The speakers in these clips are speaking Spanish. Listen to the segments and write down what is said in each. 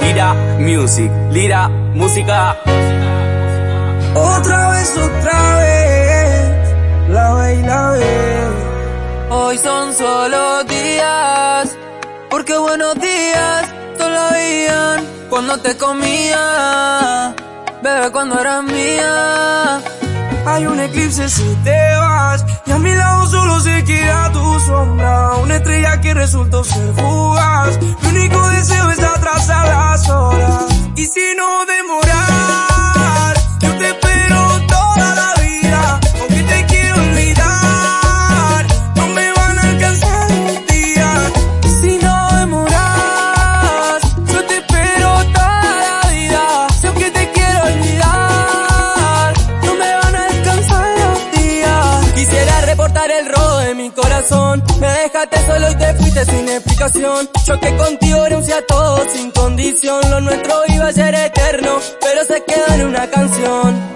Lira Music, Lira Música. Otra vez, otra vez, la ve y la ve. Hoy son solo días, porque buenos días solo veían cuando te comía, bebé cuando eras mía. Hay un eclipse si te vas, y a mi lado solo se queda tu sombra. Una estrella que resultó ser fugaz. Mi único deseo es atrasar horas. Y si no el robo de mi corazón. Me dejaste solo y te fuiste sin explicación. Choqué contigo, renuncié a todo sin condición. Lo nuestro iba a ser eterno, pero se quedó en una canción.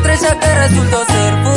sorpresa que resultó ser